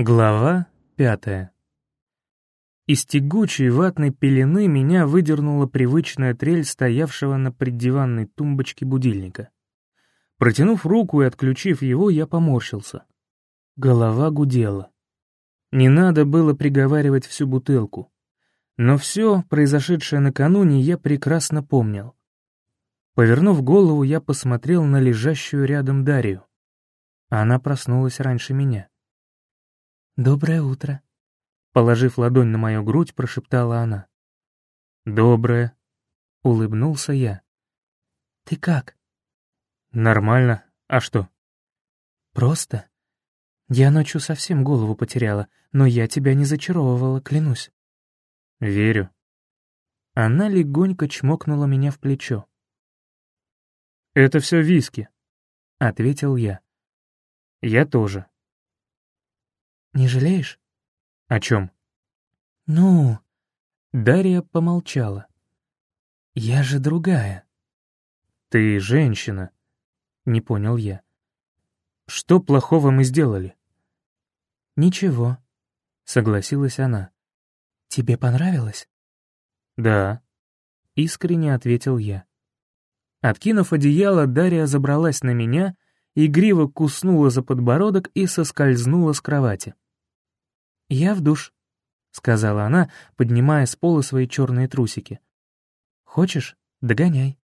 Глава пятая. Из тягучей ватной пелены меня выдернула привычная трель стоявшего на преддиванной тумбочке будильника. Протянув руку и отключив его, я поморщился. Голова гудела. Не надо было приговаривать всю бутылку. Но все, произошедшее накануне, я прекрасно помнил. Повернув голову, я посмотрел на лежащую рядом Дарью. Она проснулась раньше меня. «Доброе утро», — положив ладонь на мою грудь, прошептала она. «Доброе», — улыбнулся я. «Ты как?» «Нормально. А что?» «Просто. Я ночью совсем голову потеряла, но я тебя не зачаровывала, клянусь». «Верю». Она легонько чмокнула меня в плечо. «Это все виски», — ответил я. «Я тоже». «Не жалеешь?» «О чем?» «Ну...» Дарья помолчала. «Я же другая». «Ты женщина», — не понял я. «Что плохого мы сделали?» «Ничего», — согласилась она. «Тебе понравилось?» «Да», — искренне ответил я. Откинув одеяло, Дарья забралась на меня, игриво куснула за подбородок и соскользнула с кровати. «Я в душ», — сказала она, поднимая с пола свои черные трусики. «Хочешь, догоняй».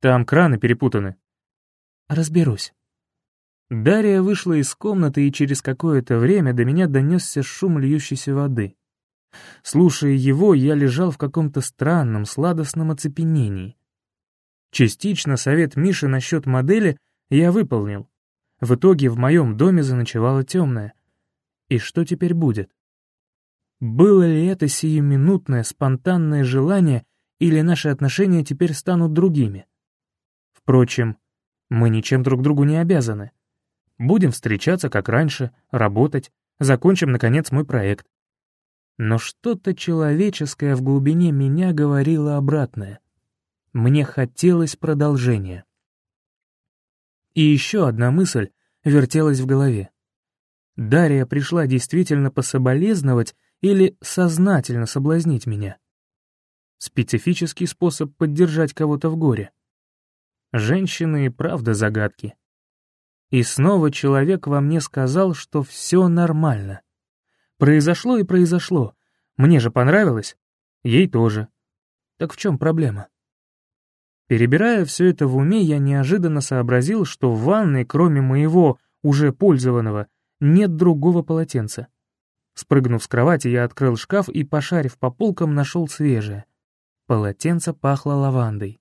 «Там краны перепутаны». «Разберусь». Дарья вышла из комнаты, и через какое-то время до меня донесся шум льющейся воды. Слушая его, я лежал в каком-то странном, сладостном оцепенении. Частично совет Миши насчет модели я выполнил. В итоге в моем доме заночевала темная. И что теперь будет? Было ли это сиюминутное, спонтанное желание, или наши отношения теперь станут другими? Впрочем, мы ничем друг другу не обязаны. Будем встречаться, как раньше, работать, закончим, наконец, мой проект. Но что-то человеческое в глубине меня говорило обратное. Мне хотелось продолжения. И еще одна мысль вертелась в голове. Дарья пришла действительно пособолезновать или сознательно соблазнить меня. Специфический способ поддержать кого-то в горе. Женщины и правда загадки. И снова человек во мне сказал, что все нормально. Произошло и произошло. Мне же понравилось. Ей тоже. Так в чем проблема? Перебирая все это в уме, я неожиданно сообразил, что в ванной, кроме моего, уже пользованного, нет другого полотенца. Спрыгнув с кровати, я открыл шкаф и, пошарив по полкам, нашел свежее. Полотенце пахло лавандой.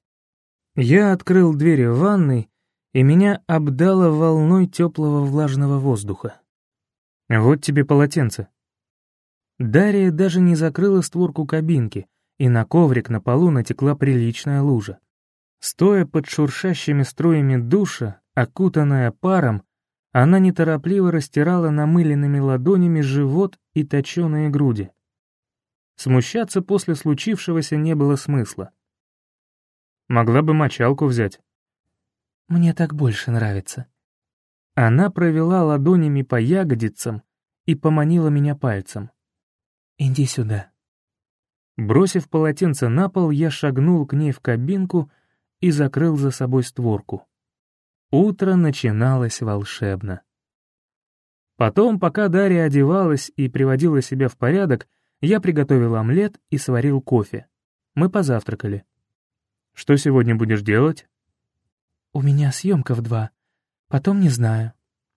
Я открыл двери ванной и меня обдало волной теплого влажного воздуха. «Вот тебе полотенце». Дарья даже не закрыла створку кабинки, и на коврик на полу натекла приличная лужа. Стоя под шуршащими струями душа, окутанная паром, она неторопливо растирала намыленными ладонями живот и точеные груди. Смущаться после случившегося не было смысла. Могла бы мочалку взять. Мне так больше нравится». Она провела ладонями по ягодицам и поманила меня пальцем. «Иди сюда». Бросив полотенце на пол, я шагнул к ней в кабинку и закрыл за собой створку. Утро начиналось волшебно. Потом, пока Дарья одевалась и приводила себя в порядок, я приготовил омлет и сварил кофе. Мы позавтракали. «Что сегодня будешь делать?» «У меня съемка в два. Потом не знаю».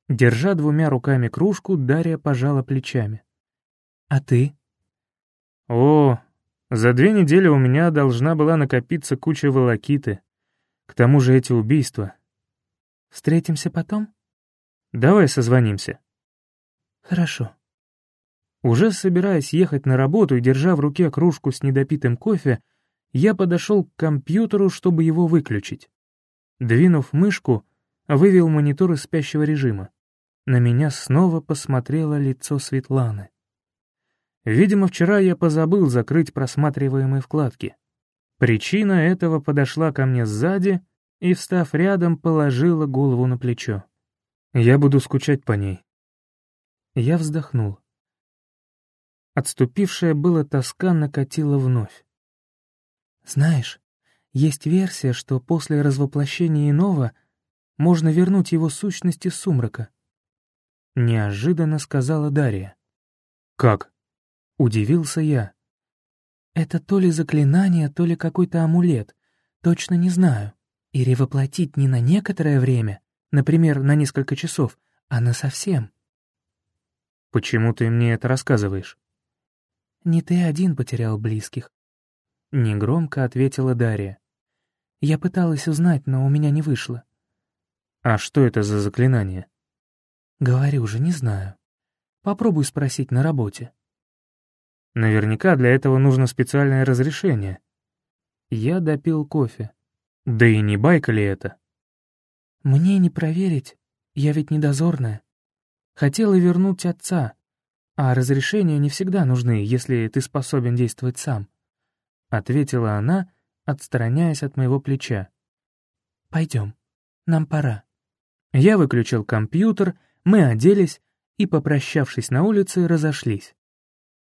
Держа двумя руками кружку, Дарья пожала плечами. «А ты?» «О, за две недели у меня должна была накопиться куча волокиты. К тому же эти убийства». «Встретимся потом?» «Давай созвонимся». «Хорошо». Уже собираясь ехать на работу и держа в руке кружку с недопитым кофе, я подошел к компьютеру, чтобы его выключить. Двинув мышку, вывел монитор из спящего режима. На меня снова посмотрело лицо Светланы. Видимо, вчера я позабыл закрыть просматриваемые вкладки. Причина этого подошла ко мне сзади и, встав рядом, положила голову на плечо. Я буду скучать по ней. Я вздохнул. Отступившая была тоска накатила вновь. «Знаешь, есть версия, что после развоплощения иного можно вернуть его сущность из сумрака», — неожиданно сказала Дарья. «Как?» — удивился я. «Это то ли заклинание, то ли какой-то амулет, точно не знаю. И ревоплотить не на некоторое время, например, на несколько часов, а на совсем». «Почему ты мне это рассказываешь?» «Не ты один потерял близких», — негромко ответила Дарья. «Я пыталась узнать, но у меня не вышло». «А что это за заклинание?» «Говорю же, не знаю. Попробуй спросить на работе». «Наверняка для этого нужно специальное разрешение». Я допил кофе. Да и не байка ли это? «Мне не проверить, я ведь не дозорная. Хотела вернуть отца, а разрешения не всегда нужны, если ты способен действовать сам», — ответила она, отстраняясь от моего плеча. «Пойдем, нам пора». Я выключил компьютер, мы оделись и, попрощавшись на улице, разошлись.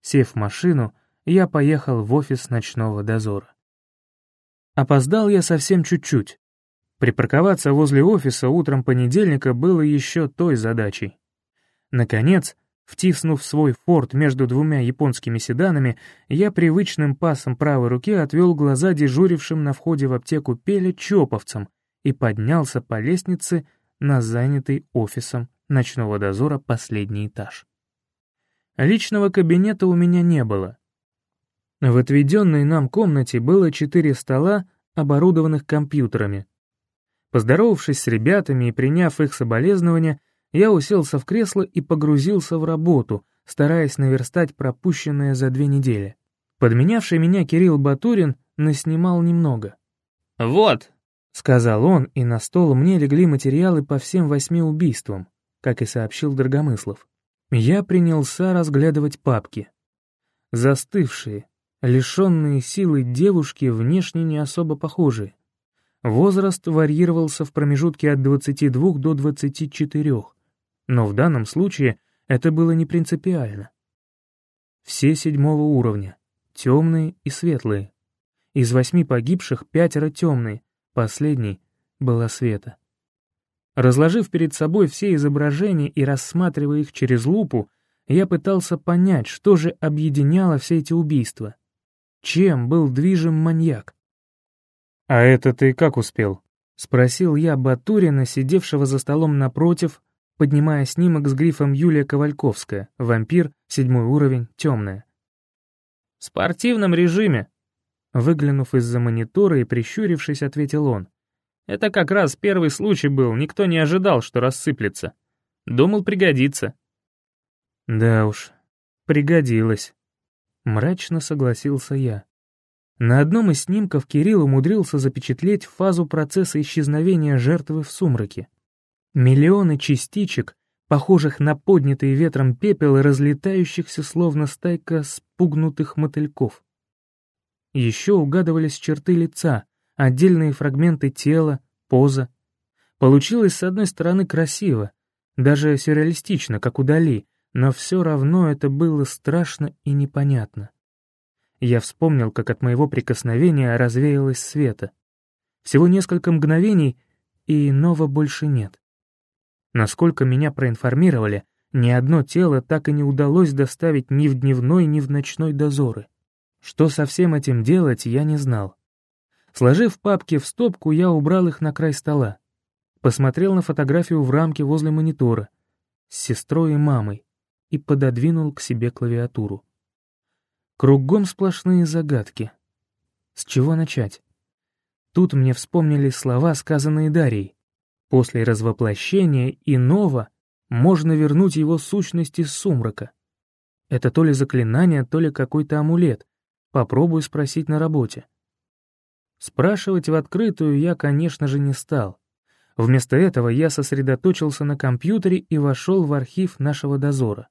Сев в машину, я поехал в офис ночного дозора. Опоздал я совсем чуть-чуть. Припарковаться возле офиса утром понедельника было еще той задачей. Наконец, Втиснув свой форт между двумя японскими седанами, я привычным пасом правой руки отвел глаза дежурившим на входе в аптеку Пеля чоповцам и поднялся по лестнице на занятый офисом ночного дозора последний этаж. Личного кабинета у меня не было. В отведенной нам комнате было четыре стола, оборудованных компьютерами. Поздоровавшись с ребятами и приняв их соболезнования, я уселся в кресло и погрузился в работу, стараясь наверстать пропущенное за две недели. Подменявший меня Кирилл Батурин наснимал немного. «Вот», — сказал он, и на стол мне легли материалы по всем восьми убийствам, как и сообщил Драгомыслов. Я принялся разглядывать папки. Застывшие, лишенные силы девушки, внешне не особо похожие. Возраст варьировался в промежутке от 22 до 24 но в данном случае это было не принципиально. Все седьмого уровня, темные и светлые. Из восьми погибших пятеро темные, последний была Света. Разложив перед собой все изображения и рассматривая их через лупу, я пытался понять, что же объединяло все эти убийства. Чем был движим маньяк? «А это ты как успел?» — спросил я Батурина, сидевшего за столом напротив, поднимая снимок с грифом Юлия Ковальковская, вампир, седьмой уровень, темная. «В спортивном режиме», — выглянув из-за монитора и прищурившись, ответил он. «Это как раз первый случай был, никто не ожидал, что рассыплется. Думал, пригодится». «Да уж, пригодилось», — мрачно согласился я. На одном из снимков Кирилл умудрился запечатлеть фазу процесса исчезновения жертвы в сумраке. Миллионы частичек, похожих на поднятый ветром пепел и разлетающихся словно стайка спугнутых мотыльков. Еще угадывались черты лица, отдельные фрагменты тела, поза. Получилось, с одной стороны, красиво, даже сюрреалистично, как у Дали, но все равно это было страшно и непонятно. Я вспомнил, как от моего прикосновения развеялось света. Всего несколько мгновений, и иного больше нет. Насколько меня проинформировали, ни одно тело так и не удалось доставить ни в дневной, ни в ночной дозоры. Что со всем этим делать, я не знал. Сложив папки в стопку, я убрал их на край стола. Посмотрел на фотографию в рамке возле монитора с сестрой и мамой и пододвинул к себе клавиатуру. Кругом сплошные загадки. С чего начать? Тут мне вспомнили слова, сказанные Дарьей. После развоплощения иного можно вернуть его сущность из сумрака. Это то ли заклинание, то ли какой-то амулет. Попробую спросить на работе. Спрашивать в открытую я, конечно же, не стал. Вместо этого я сосредоточился на компьютере и вошел в архив нашего дозора.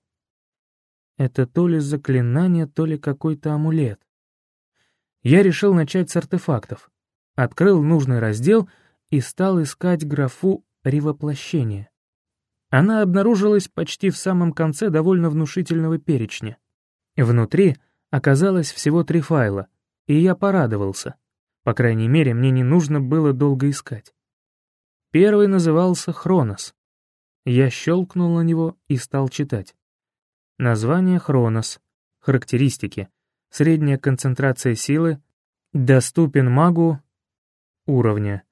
Это то ли заклинание, то ли какой-то амулет. Я решил начать с артефактов. Открыл нужный раздел — и стал искать графу «ревоплощение». Она обнаружилась почти в самом конце довольно внушительного перечня. Внутри оказалось всего три файла, и я порадовался. По крайней мере, мне не нужно было долго искать. Первый назывался «Хронос». Я щелкнул на него и стал читать. Название «Хронос», характеристики, средняя концентрация силы, доступен магу уровня,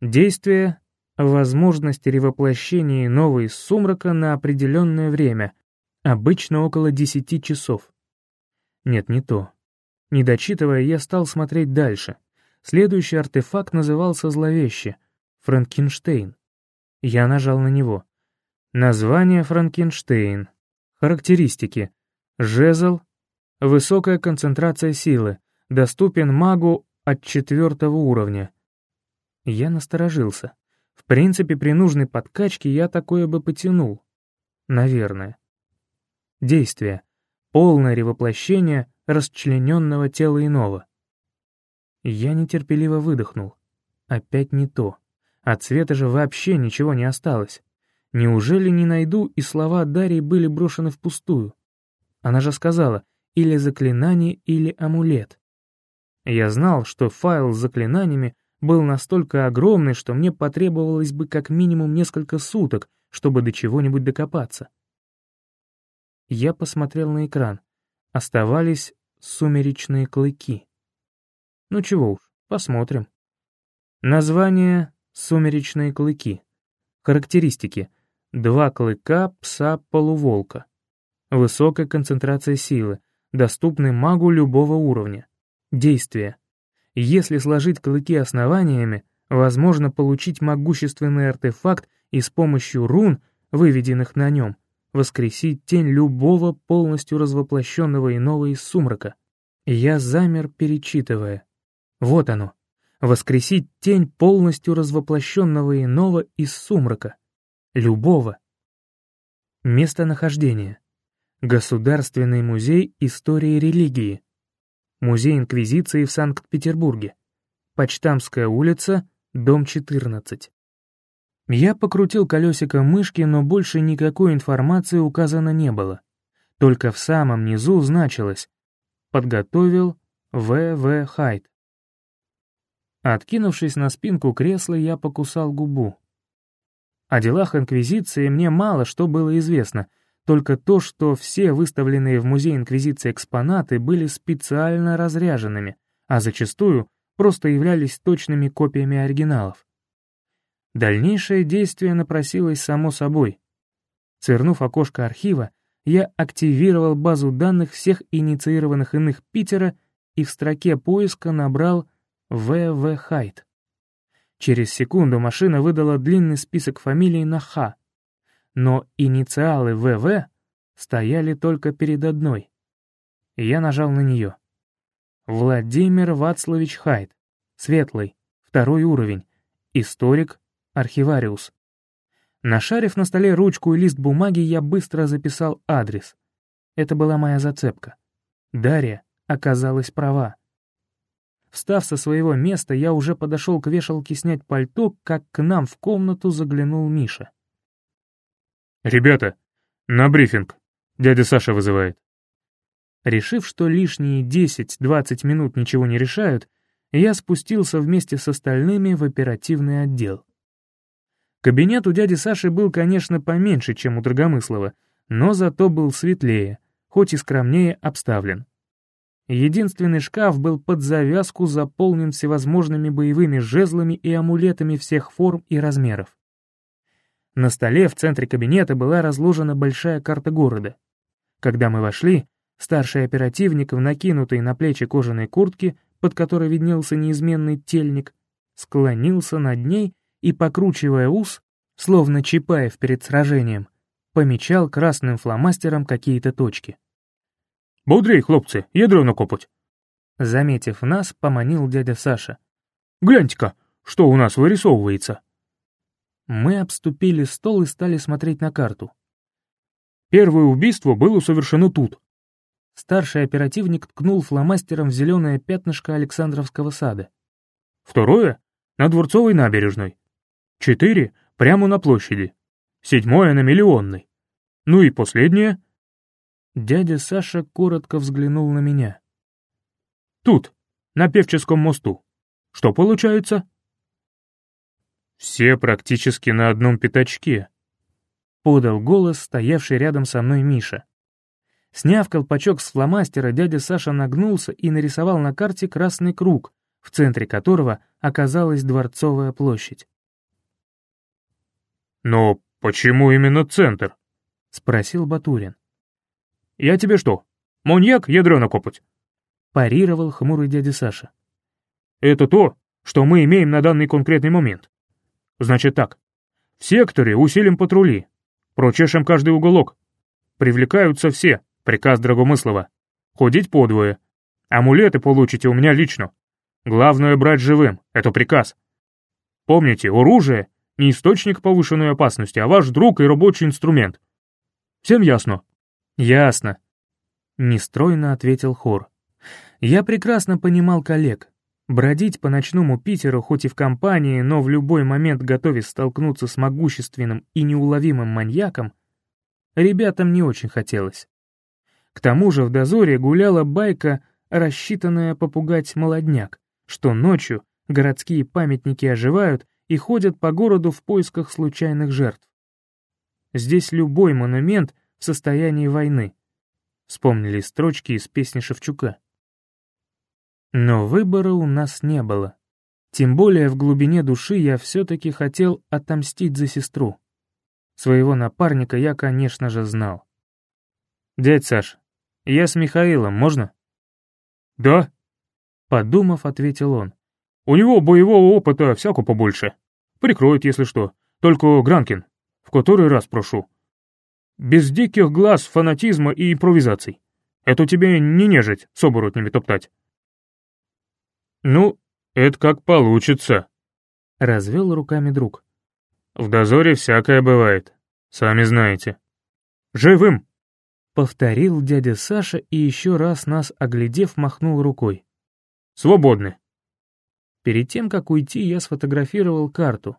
действие, возможность ревоплощения нового из сумрака на определенное время, обычно около 10 часов. Нет, не то. Не дочитывая, я стал смотреть дальше. Следующий артефакт назывался зловеще — Франкенштейн. Я нажал на него. Название Франкенштейн. Характеристики. Жезл. Высокая концентрация силы. Доступен магу от четвертого уровня. Я насторожился. В принципе, при нужной подкачке я такое бы потянул. Наверное. Действие. Полное ревоплощение расчлененного тела иного. Я нетерпеливо выдохнул. Опять не то. От цвета же вообще ничего не осталось. Неужели не найду, и слова Дарьи были брошены впустую? Она же сказала, или заклинание, или амулет. Я знал, что файл с заклинаниями был настолько огромный, что мне потребовалось бы как минимум несколько суток, чтобы до чего-нибудь докопаться. Я посмотрел на экран. Оставались сумеречные клыки. Ну чего уж, посмотрим. Название «Сумеречные клыки». Характеристики. Два клыка пса-полуволка. Высокая концентрация силы, доступны магу любого уровня. Действие. Если сложить клыки основаниями, возможно получить могущественный артефакт и с помощью рун, выведенных на нем, воскресить тень любого полностью развоплощенного иного из сумрака. Я замер, перечитывая. Вот оно. Воскресить тень полностью развоплощенного иного из сумрака. Любого. Местонахождение. Государственный музей истории религии. Музей Инквизиции в Санкт-Петербурге. Почтамская улица, дом 14. Я покрутил колесико мышки, но больше никакой информации указано не было. Только в самом низу значилось «Подготовил В.В. Хайт». Откинувшись на спинку кресла, я покусал губу. О делах Инквизиции мне мало что было известно — только то, что все выставленные в Музей Инквизиции экспонаты были специально разряженными, а зачастую просто являлись точными копиями оригиналов. Дальнейшее действие напросилось само собой. Цернув окошко архива, я активировал базу данных всех инициированных иных Питера и в строке поиска набрал «В.В. Хайт». Через секунду машина выдала длинный список фамилий на «Х», но инициалы ВВ стояли только перед одной. Я нажал на нее. Владимир Вацлавич Хайт, светлый, второй уровень, историк, архивариус. Нашарив на столе ручку и лист бумаги, я быстро записал адрес. Это была моя зацепка. Дарья оказалась права. Встав со своего места, я уже подошел к вешалке снять пальто, как к нам в комнату заглянул Миша. «Ребята, на брифинг. Дядя Саша вызывает». Решив, что лишние 10-20 минут ничего не решают, я спустился вместе с остальными в оперативный отдел. Кабинет у дяди Саши был, конечно, поменьше, чем у Драгомыслова, но зато был светлее, хоть и скромнее обставлен. Единственный шкаф был под завязку заполнен всевозможными боевыми жезлами и амулетами всех форм и размеров. На столе в центре кабинета была разложена большая карта города. Когда мы вошли, старший оперативник в накинутой на плечи кожаной куртке, под которой виднелся неизменный тельник, склонился над ней и, покручивая ус, словно Чапаев перед сражением, помечал красным фломастером какие-то точки. «Бодрей, хлопцы, ядро накопать!» Заметив нас, поманил дядя Саша. «Гляньте-ка, что у нас вырисовывается!» Мы обступили стол и стали смотреть на карту. Первое убийство было совершено тут. Старший оперативник ткнул фломастером в зеленое пятнышко Александровского сада. Второе — на Дворцовой набережной. Четыре — прямо на площади. седьмое на миллионной. Ну и последнее. Дядя Саша коротко взглянул на меня. Тут, на Певческом мосту. Что получается? Все практически на одном пятачке. Подал голос, стоявший рядом со мной Миша. Сняв колпачок с фломастера, дядя Саша нагнулся и нарисовал на карте красный круг, в центре которого оказалась Дворцовая площадь. «Но почему именно центр?» — спросил Батурин. «Я тебе что, маньяк ядро накопать?» — парировал хмурый дядя Саша. «Это то, что мы имеем на данный конкретный момент. Значит так, в секторе усилим патрули, прочешем каждый уголок. Привлекаются все, Приказ Драгомыслова. Ходить подвое. Амулеты получите у меня лично. Главное брать живым, это приказ. Помните, оружие — не источник повышенной опасности, а ваш друг и рабочий инструмент. Всем ясно? Ясно. Нестройно ответил хор. Я прекрасно понимал коллег. Бродить по ночному Питеру хоть и в компании, но в любой момент готовясь столкнуться с могущественным и неуловимым маньяком, ребятам не очень хотелось. К тому же в дозоре гуляла байка, рассчитанная попугать молодняк, что ночью городские памятники оживают и ходят по городу в поисках случайных жертв. Здесь любой монумент в состоянии войны. Вспомнили строчки из песни Шевчука. Но выбора у нас не было. Тем более в глубине души я все-таки хотел отомстить за сестру. Своего напарника я, конечно же, знал. «Дядь Саш, «Я с Михаилом, можно?» «Да?» Подумав, ответил он. «У него боевого опыта всяко побольше. Прикроет, если что. Только Гранкин, в который раз прошу. Без диких глаз, фанатизма и импровизаций. Это тебе не нежить с оборотнями топтать». «Ну, это как получится», — развел руками друг. «В дозоре всякое бывает, сами знаете. Живым!» Повторил дядя Саша и еще раз нас оглядев, махнул рукой. «Свободны». Перед тем, как уйти, я сфотографировал карту.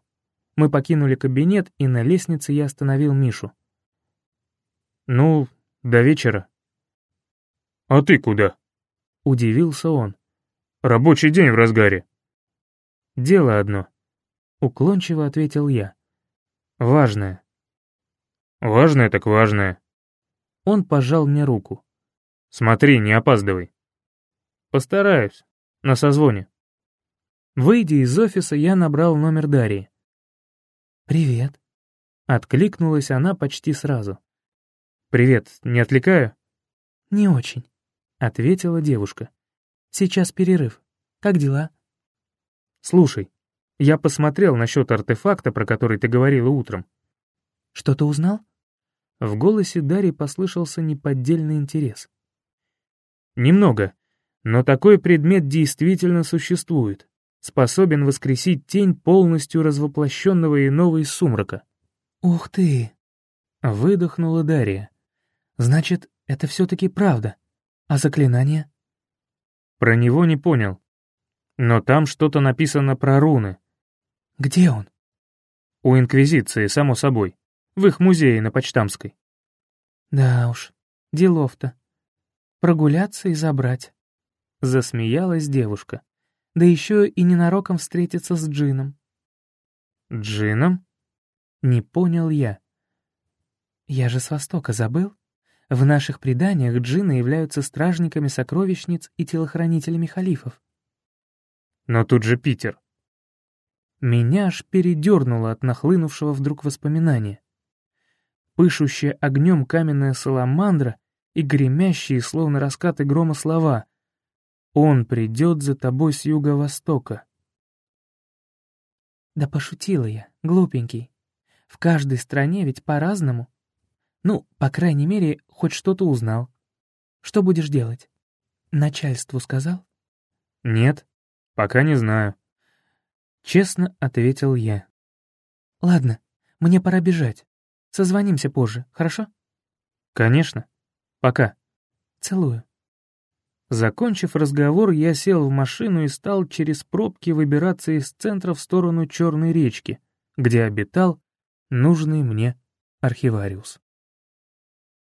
Мы покинули кабинет, и на лестнице я остановил Мишу. «Ну, до вечера». «А ты куда?» — удивился он. «Рабочий день в разгаре». «Дело одно», — уклончиво ответил я. «Важное». «Важное так важное», он пожал мне руку. «Смотри, не опаздывай». «Постараюсь. На созвоне». Выйдя из офиса, я набрал номер Дарьи. «Привет». Откликнулась она почти сразу. «Привет, не отвлекаю?» «Не очень», — ответила девушка. «Сейчас перерыв. Как дела?» «Слушай, я посмотрел насчет артефакта, про который ты говорила утром». «Что-то узнал?» В голосе Дарьи послышался неподдельный интерес. «Немного, но такой предмет действительно существует, способен воскресить тень полностью развоплощенного иного из сумрака». «Ух ты!» — выдохнула Дарья. «Значит, это все-таки правда. А заклинание?» «Про него не понял. Но там что-то написано про руны». «Где он?» «У Инквизиции, само собой в их музее на Почтамской. Да уж, делов-то. Прогуляться и забрать. Засмеялась девушка. Да еще и ненароком встретиться с Джином. Джином? Не понял я. Я же с Востока забыл? В наших преданиях джины являются стражниками сокровищниц и телохранителями халифов. Но тут же Питер. Меня аж передернуло от нахлынувшего вдруг воспоминания пышущая огнем каменная саламандра и гремящие, словно раскаты грома слова «Он придет за тобой с юго-востока». Да пошутила я, глупенький. В каждой стране ведь по-разному. Ну, по крайней мере, хоть что-то узнал. Что будешь делать? Начальству сказал? Нет, пока не знаю. Честно ответил я. Ладно, мне пора бежать. Созвонимся позже, хорошо?» «Конечно. Пока». «Целую». Закончив разговор, я сел в машину и стал через пробки выбираться из центра в сторону Черной речки, где обитал нужный мне архивариус.